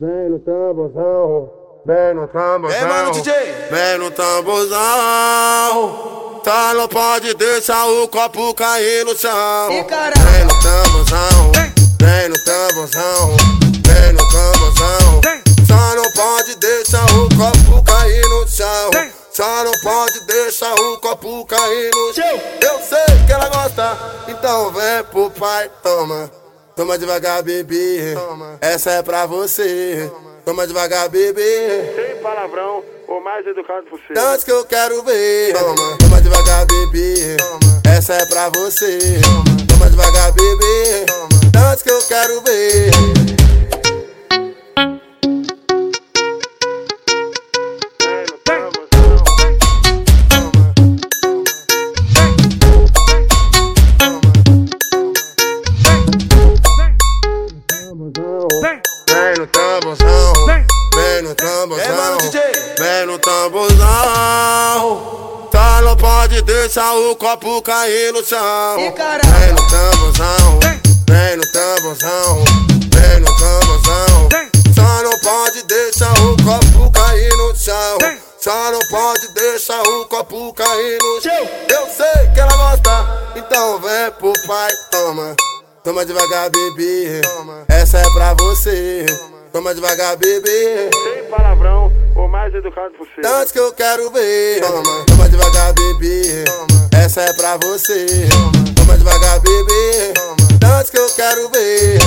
Vem no tambozão, vem no tambozão. Vem, mano, DJ. Vem no tambozão. Tá, não pode deixar o copo cair no chão. Caralho. Vem no tambozão, vem no tambozão. Vem no tambozão. Só não pode deixar o copo cair no chão. Só não pode deixar o copo cair no chão. Eu sei que ela gosta, então vem pro pai, toma. Toma devagar, bebê. Essa é pra você. Toma devagar, bebê. Sem palavrão, o mais educado possível. Tanto que eu quero ver. Toma, toma devagar, bebê. Essa é pra você. Toma devagar, bebê. Tanto que eu quero ver. Vem no tambozão. Vem no. Vem, mano, DJ. Vem no tambozão. Tá, não pode deixar o copo cair no chão. Vem no tambozão. Vem no tambozão. Vem no tambozão. Só não pode deixar o copo cair no chão. Só não pode deixar o copo cair no chão. Eu sei que ela gosta, então vem pro pai, toma. Toma devagar, bebê. Essa é pra você. Toma devagar, bebê. Sem palavrão, o mais educado possível. Tanto que eu quero ver. Toma, toma devagar, bebê. Essa é pra você. Toma devagar, bebê. Tanto que eu quero ver.